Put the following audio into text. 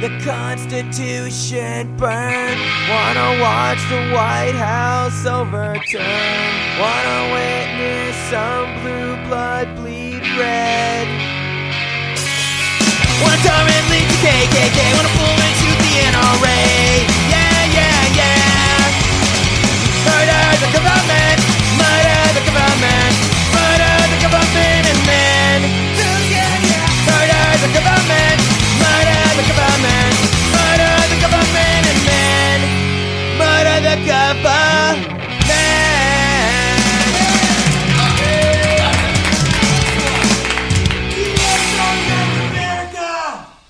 the Constitution burn. Wanna watch the White House overturn. Wanna witness some blue blood bleed red. Wanna turn and acabar.